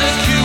execute.